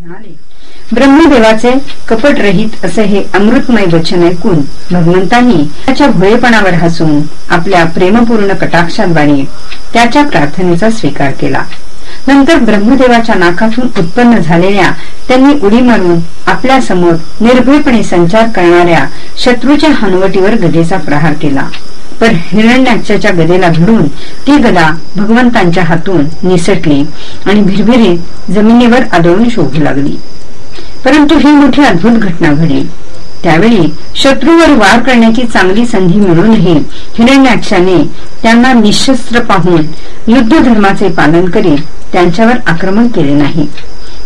म्हणाले ब्रह्मदेवाचे कपटरहित असे हे अमृतमय वचन ऐकून भगवंतांनी त्याच्या भोळेपणावर हसून आपल्या प्रेमपूर्ण कटाक्षाद्वारे त्याच्या प्रार्थनेचा स्वीकार केला. नंतर ब्रह्मदेवाच्या नाकातून उत्पन्न झालेल्या त्यांनी उडी मारून आपल्यासमोर निर्भयपणे संचार करणाऱ्या शत्रूच्या हनवटीवर गदेचा प्रहार केला. पण हिरण्याक्षाच्या गदेला भिडून ती गदा भगवंतांच्या हातून निसटली आणि भिरभिरीत जमिनीवर आदळून शोभू लागली. परंतु ही मोठी अद्भुत घटना घडली. त्यावेळी शत्रूवर वार करण्याची चांगली संधी मिळूनही हिरण्याक्षाने त्यांना निशस्त्र पाहून युद्ध धर्माचे पालन करीत त्यांच्यावर आक्रमण केले नाही.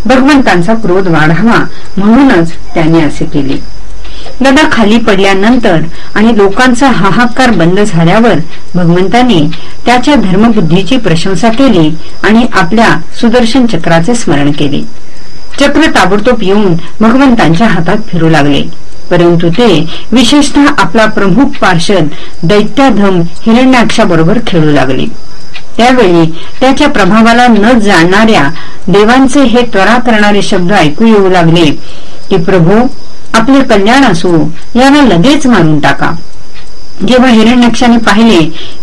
भगवंतांचा क्रोध वाढावा म्हणूनच त्याने असे केले. गदा खाली पडल्यानंतर आणि लोकांचा हाहाकार बंद झाल्यावर भगवंतांनी त्याच्या धर्मबुद्धीची प्रशंसा केली आणि आपल्या सुदर्शन चक्राचे स्मरण केले. चक्र ताबडतोब येऊन भगवंतांच्या हातात फिरू लागले. परंतु ते विशेषतः आपला प्रमुख पार्षद दैत्याधम हिरण्याक्षाबरोबर खेळू लागले. त्यावेळी त्याच्या प्रभावाला न जाणणाऱ्या देवांचे हे त्वरा करणारे शब्द ऐकू येऊ लागले की प्रभू आपले कल्याण असो याला लगेच मारून टाका. जेव्हा हिरण्यक्षाने पाहिले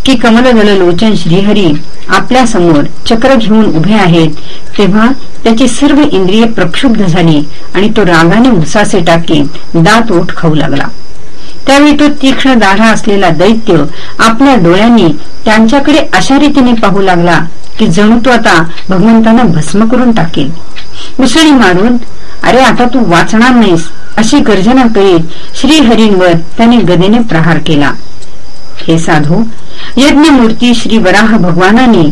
की कमलदल लोचन श्रीहरी आपल्यासमोर चक्र घेऊन उभे आहेत तेव्हा त्याची सर्व इंद्रिय प्रक्षुब्ध झाली आणि तो रागाने उसासे टाकीत दात ओठ खाऊ लागला. त्यावेळी तो तीक्ष्ण दाढा असलेला दैत्य आपल्या डोळ्यांनी त्यांच्याकडे अशा रीतीने पाहू लागला की जणू तो आता भगवंतांना भस्म करून टाकेल. उसळी मारून अरे आता तू वाचणार नाहीस. अशी गर्जना करीत श्रीहरींवर त्याने गदेने प्रहार केला. हे साधू यज्ञमूर्ती श्री वराह भगवानाने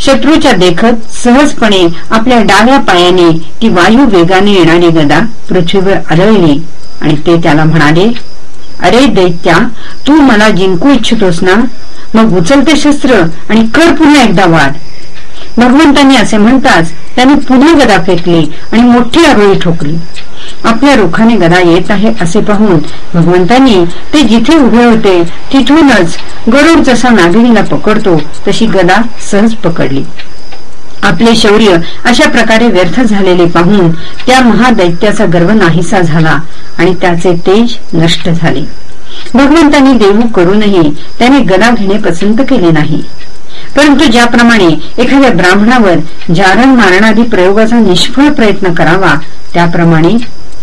शत्रूच्या देखत सहजपणे आपल्या डाव्या पायाने ती वायू वेगाने येणारी गदा पृथ्वीवर आदळली आणि ते त्याला म्हणाले अरे दैत्या तू मला जिंकू इच्छितोस ना? मग उचलते शस्त्र आणि कर पुन्हा एकदा वाद. भगवंतांनी असे म्हणताच त्याने पुन्हा गदा फेकली आणि मोठी आरोळी ठोकली. आपल्या रुखाने गदा येत आहे असे पाहून भगवंतांनी ते जिथे उभे होते तिथूनच गरुड जसा नागिनीला पकडतो तशी गदा सहज पकडली. आपले शौर्य अशा प्रकारे व्यर्थ झालेले पाहून त्या महादैत्याचा गर्व नाहीसा झाला आणि त्याचे तेज नष्ट झाले. भगवंतांनी देऊ करूनही त्याने गदा घेणे पसंत केले नाही. परंतु ज्याप्रमाणे एखाद्या ब्राह्मणावर जारण मारणादी प्रयोगाचा निष्फळ प्रयत्न करावा त्याप्रमाणे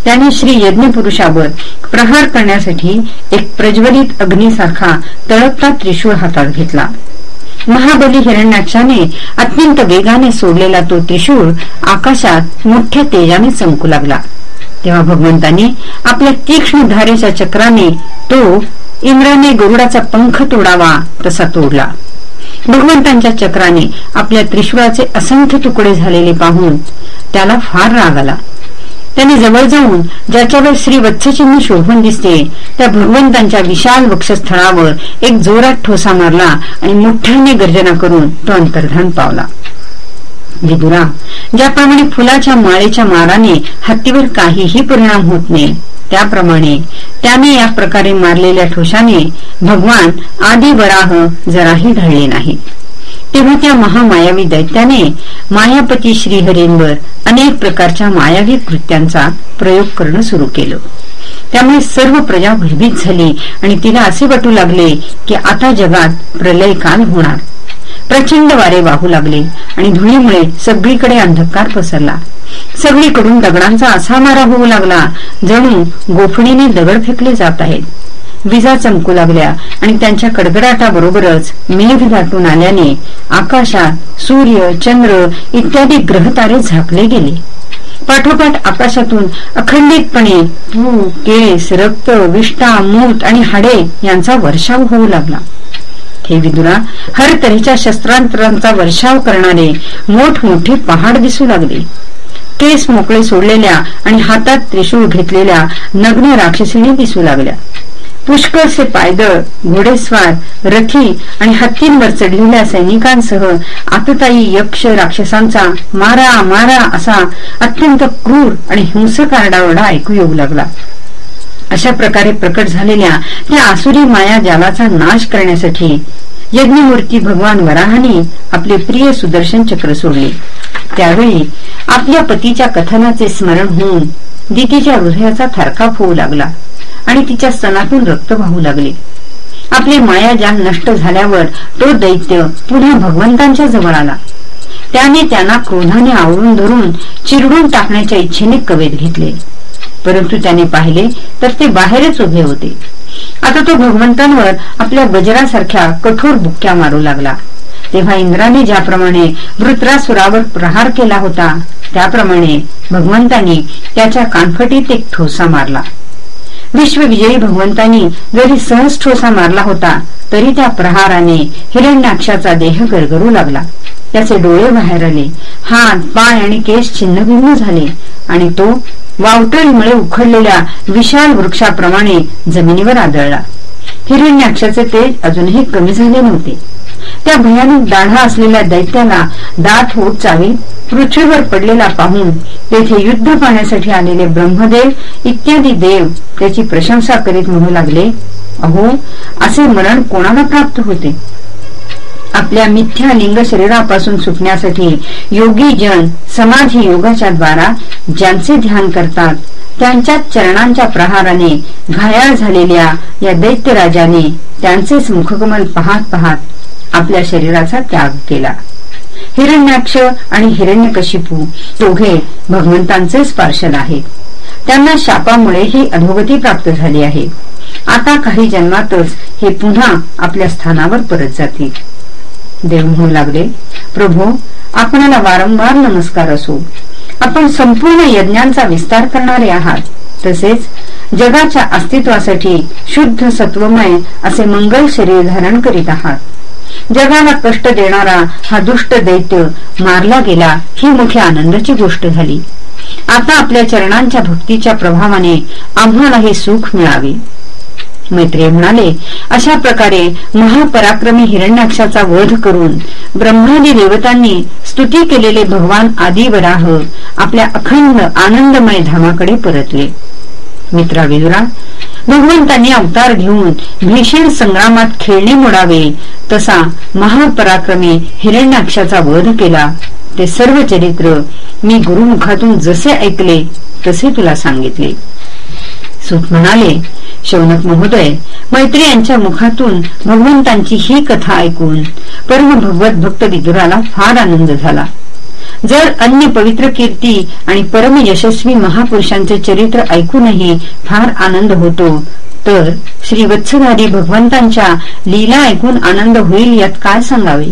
त्याने श्री यज्ञपुरुषावर प्रहार करण्यासाठी एक प्रज्वलित अग्निसारखा तळपता त्रिशूळ हातात घेतला. महाबली हिरण्याक्षाने अत्यंत वेगाने सोडलेला तो त्रिशूळ आकाशात मोठ्या तेजाने चमकू लागला. तेव्हा भगवंतांनी आपल्या तीक्ष्ण धारेच्या चक्राने तो इंद्राने गरुडाचा पंख तोडावा तसा तोडला. भगवंतांच्या चक्राने आपल्या त्रिशूळाचे असंख्य तुकडे झालेले पाहून त्याला फार राग आला. त्यांनी जवळ जाऊन ज्याच्यावर श्री वत्सचिन्ह शोभून दिसते त्या भगवंतांच्या विशाल वक्षस्थळावर एक जोरात ठोसा मारला आणि मोठ्याने गर्जना करून तो अंतर्धान पावला. विदुरा ज्याप्रमाणे फुलाच्या माळेच्या माराने हत्तीवर काहीही परिणाम होत नाही त्याप्रमाणे त्याने या प्रकारे मारलेल्या ठोशाने भगवान आदी वराह जराही ढळले नाही तेव्हा त्या महामायावी दैत्याने मायापती श्रीहरींवर अनेक प्रकारच्या मायावी कृत्यांचा प्रयोग करणं सुरू केलं. त्यामुळे सर्व प्रजा भयभीत झाली आणि तिला असे वाटू लागले की आता जगात प्रलय काल होणार. प्रचंड वारे वाहू लागले आणि धुळीमुळे सगळीकडे अंधकार पसरला. सगळीकडून दगडांचा असा मारा होऊ लागला. जणू गोफणीने दगड फेकले जात आहेत. विजा चमकू लागल्या आणि त्यांच्या कडगडाटाबरोबरच मेघ दाटून आल्याने आकाशात सूर्य चंद्र इत्यादी ग्रहतारे झाकले गेले. पाठोपाठ आकाशातून अखंडितपणे पू केस रक्त विष्टा मूत आणि हाडे यांचा वर्षाव होऊ लागला. हे विदुरा हर तऱ्हेच्या शस्त्रांतरांचा वर्षाव करणारे मोठमोठे पहाड दिसू लागले. केस मोकळे सोडलेल्या आणि हातात त्रिशूळ घेतलेल्या नग्न राक्षसीने दिसू लागल्या. पुष्कळसे पायदळ घोडेस्वार रथी आणि हत्तींवर चढलेल्या सैनिकांसह आतताई यक्ष राक्षसांचा मारा मारा असा अत्यंत क्रूर आणि हिंसक आरडाओरडा ऐकू येऊ लागला. अशा प्रकारे प्रकट झालेल्या त्या आसुरी माया जालाचा नाश करण्यासाठी यज्ञमूर्ती भगवान वराहाने आपले प्रिय सुदर्शन चक्र सोडले. त्यावेळी आपल्या पतीच्या कथनाचे स्मरण होऊन दितीच्या हृदयाचा थरकाप होऊ लागला. आणि तिच्या स्तनातून रक्त वाहू लागले. आपले मायाजान नष्ट झाल्यावर तो दैत्य पुन्हा भगवंतांच्या जवळ आला. त्याने त्यांना क्रोधाने आवरून धरून चिरडून टाकण्याच्या इच्छेने कवेत घेतले. परंतु त्याने पाहिले तर ते बाहेरच उभे होते. आता तो भगवंतांवर आपल्या गजरासारख्या कठोर बुक्क्या मारू लागला. तेव्हा इंद्राने ज्याप्रमाणे वृत्रासुरावर प्रहार केला होता त्याप्रमाणे भगवंतांनी त्याच्या कानफटीत एक ठोसा मारला. विश्वविजयी भगवंतांनी जरी सहज ठोसा मारला होता तरी त्या प्रहाराने हिरण्याक्षाचा देह गरगरू लागला. त्याचे डोळे बाहेर आले. हात पाय आणि केस छिन्नभिन्न झाले आणि तो वावटळीमुळे उखडलेल्या विशाल वृक्षाप्रमाणे जमिनीवर आदळला. हिरण्याक्षाचे तेज अजूनही कमी झाले नव्हते. त्या भयानक दाढा असलेल्या दैत्याला दात होत चावी पृथ्वीवर पडलेला पाहून तेथे युद्ध पाहण्यासाठी आलेले ब्रह्मदेव इत्यादी देव त्याची प्रशंसा करीत म्हणू लागले अहो असे मरण कोणाला प्राप्त होते? आपल्या मिथ्या लिंग शरीरापासून सुटण्यासाठी योगी जन समाधी योगाच्या द्वारा ज्यांचे ध्यान करतात त्यांच्या चरणांच्या प्रहाराने घायाळ झालेल्या या दैत्यराजाने त्यांचेच मुखकमल पाहत पाहत आपल्या शरीराचा त्याग केला. हिरण्याक्ष आणि हिरण्यकशिपू दोघे भगवंतांचेच पार्शल आहेत. त्यांना शापामुळे ही अधोगती प्राप्त झाली आहे. आता काही जन्मातच हे पुन्हा आपल्या स्थानावर परत जातील. देव म्हणू लागले प्रभू आपणाला वारंवार नमस्कार असो. आपण संपूर्ण यज्ञांचा विस्तार करणारे आहात. तसेच जगाच्या अस्तित्वासाठी शुद्ध सत्वमय असे मंगल शरीर धारण करीत आहात. जगाला कष्ट देणारा हा दुष्ट दैत्य मारला गेला ही मोठी आनंदाची गोष्ट झाली. आता आपल्या चरणांच्या भक्तीच्या प्रभावाने आम्हाला हे सुख मिळावे. मैत्रे म्हणाले अशा प्रकारे महापराक्रमी हिरण्याक्षाचा वध करून ब्रह्मादी देवतांनी स्तुती केलेले भगवान आदिवराह आपल्या अखंड आनंदमय धामाकडे परतले. मित्रा विदुरा भगवंतांनी अवतार घेऊन भीषण संग्रामात खेळणे मोडावे. तसा महापराक्रमी हिरण्याक्षाचा वध केला. ते सर्व चरित्र मी गुरुमुखातून जसे ऐकले तसे तुला सांगितले. सुत म्हणाले शौनक महोदय मैत्री यांच्या मुखातून भगवंतांची ही कथा ऐकून परम भगवत भक्त विदुराला फार आनंद झाला. जर अन्य पवित्र कीर्ती आणि परम यशस्वी महापुरुषांचे चरित्र ऐकूनही फार आनंद होतो तर श्री वत्सधारी भगवंतांच्या लीला ऐकून आनंद होईल यात काय सांगावे?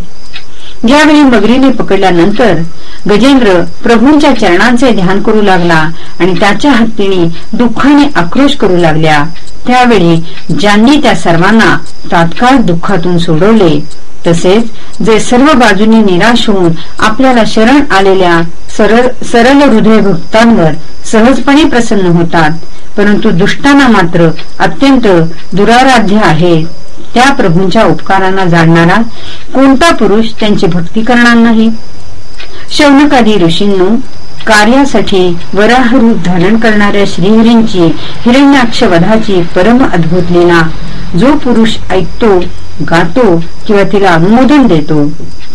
ज्यावेळी मगरीने पकडल्यानंतर गजेंद्र प्रभूंच्या चरणांचे ध्यान करू लागला आणि त्याच्या हत्तीने दुःखाने आक्रोश करू लागल्या. त्यावेळी ज्यांनी त्या सर्वांना तात्काळ दुःखातून सोडवले तसेच जे सर्व बाजूनी निराश होऊन आपल्याला शरण आलेल्या सरळ हृदय भक्तांवर सहजपणे प्रसन्न होतात. परंतु दुष्टांना मात्र अत्यंत दुराराध्य आहे. त्या प्रभूंच्या उपकारांना जाणणारा कोणता पुरुष त्यांची भक्ती करणार नाही? शौनकादी ऋषींनो कार्यासाठी वराह रूप धारण करणाऱ्या श्रीहरींची हिरण्याक्ष वधाची परम अद्भुत लीला जो पुरुष ऐकतो गातो किंवा तिला अनुमोदन देतो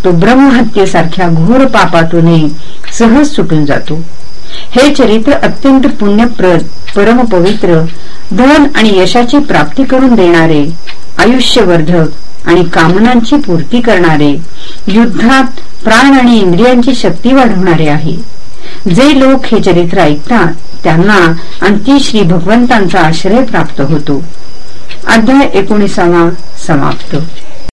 तो ब्रह्महत्येसारख्या घोर पापातूनही सहज सुटून जातो. हे चरित्र अत्यंत पुण्यप्रद परमपवित्र धन आणि यशाची प्राप्ती करून देणारे आयुष्यवर्धक आणि कामनांची पूर्ती करणारे युद्धात प्राण आणि इंद्रियांची शक्ती वाढवणारे आहे. जे लोक हे चरित्र ऐकतात त्यांना अंती श्री भगवंतांचा आश्रय प्राप्त होतो. अध्याय एकोणीसावा समाप्त.